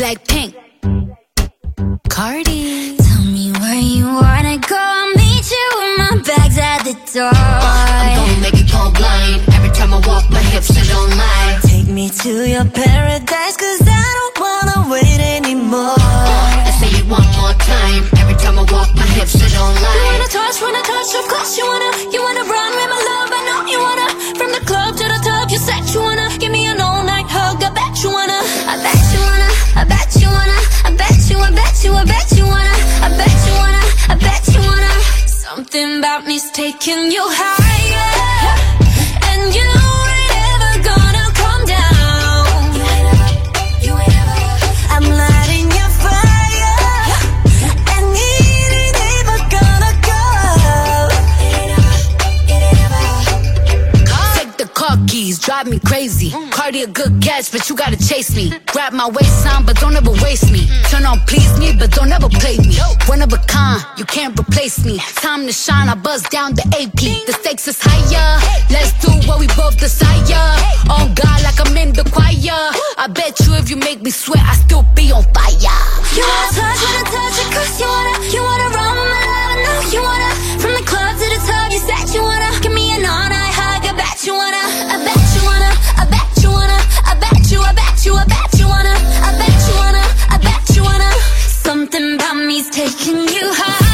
Blackpink. Cardi. Tell me where you wanna go. I'll meet you with my bags at the door. I'm gonna make it go blind. Every time I walk, my hips are don't lie. Take me to your paradise, cause I don't wanna wait anymore. I say it one more time. Every time I walk, my hips are don't You wanna touch, wanna touch, of course you wanna You wanna run Something about me's taking you higher drive me crazy. Cardi a good catch, but you gotta chase me. Grab my waistline, but don't ever waste me. Turn on, please me, but don't ever play me. One of a kind, you can't replace me. Time to shine, I buzz down the AP. The stakes is higher. Let's do what we both desire. On God, like I'm in the choir. I bet you if you make me sweat, I still be on fire. You wanna touch, wanna touch it, cause you wanna you higher